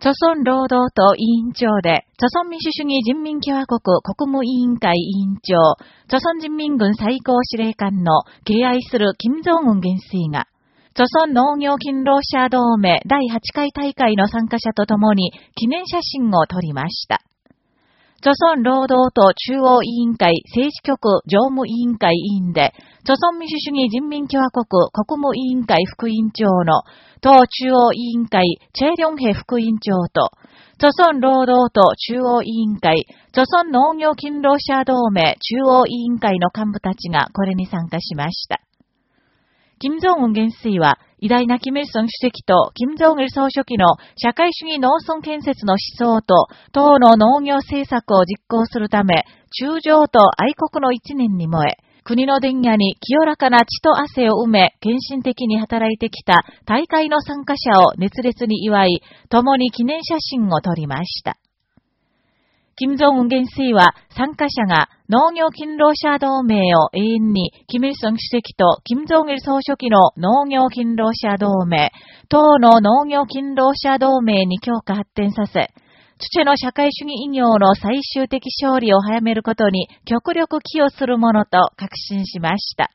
朝鮮労働党委員長で、朝鮮民主主義人民共和国国務委員会委員長、朝鮮人民軍最高司令官の敬愛する金正恩元帥が、朝鮮農業勤労者同盟第8回大会の参加者と共に記念写真を撮りました。朝鮮労働党中央委員会政治局常務委員会委員で、朝鮮民主主義人民共和国国務委員会副委員長の党中央委員会チェリョンヘ副委員長と、朝鮮労働党中央委員会、朝鮮農業勤労者同盟中央委員会の幹部たちがこれに参加しました。金正恩元帥は、偉大なキム・イルソン主席と金正恩総書記の社会主義農村建設の思想と、党の農業政策を実行するため、中将と愛国の一年に燃え、国の電野に清らかな血と汗を埋め、献身的に働いてきた大会の参加者を熱烈に祝い、共に記念写真を撮りました。金正恩元帥は参加者が農業勤労者同盟を永遠に、キム・イルソン主席と金正恩総書記の農業勤労者同盟、党の農業勤労者同盟に強化発展させ、父の社会主義医業の最終的勝利を早めることに極力寄与するものと確信しました。